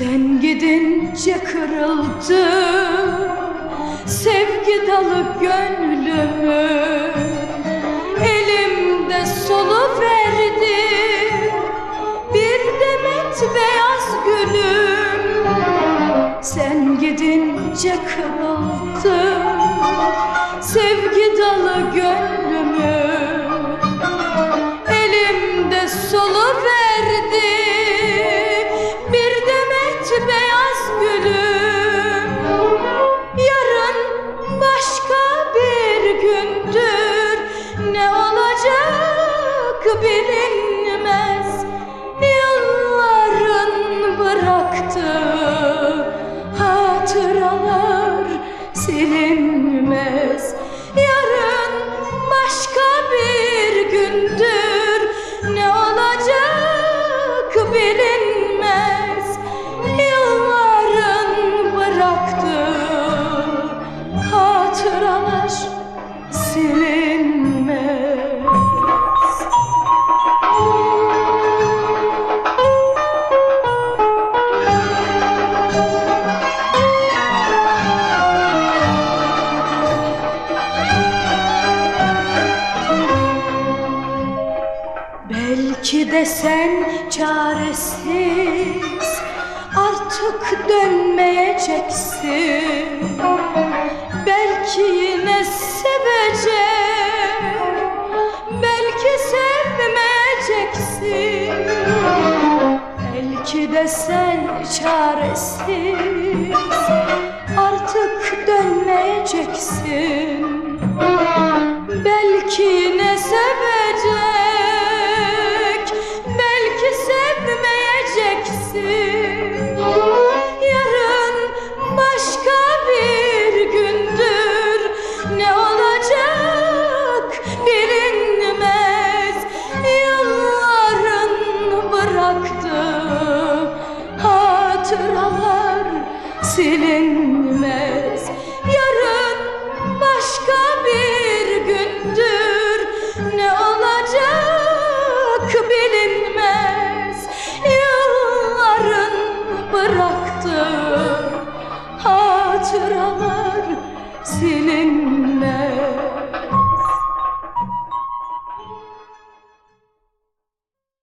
Sen gidince kırıldı Sevgi dalı gönlümü. Elimde solu verdi Bir demet beyaz gülüm. Sen gidince kırıldı Sevgi dalı gönlümü bilinmez. Yılların bıraktığı hatıralar silinmez. Yarın başka bir gündür. Ne olacak bilinmez. Yılların bıraktığı hatıralar silinmez Belki de sen çaresiz artık dönmeyeceksin. Belki yine sevecek Belki sevmeyeceksin. Belki de sen çaresiz artık dönmeyeceksin silinmez Yarın başka bir gündür. Ne olacak bilinmez. Yılların bıraktığı hatıralar silinmez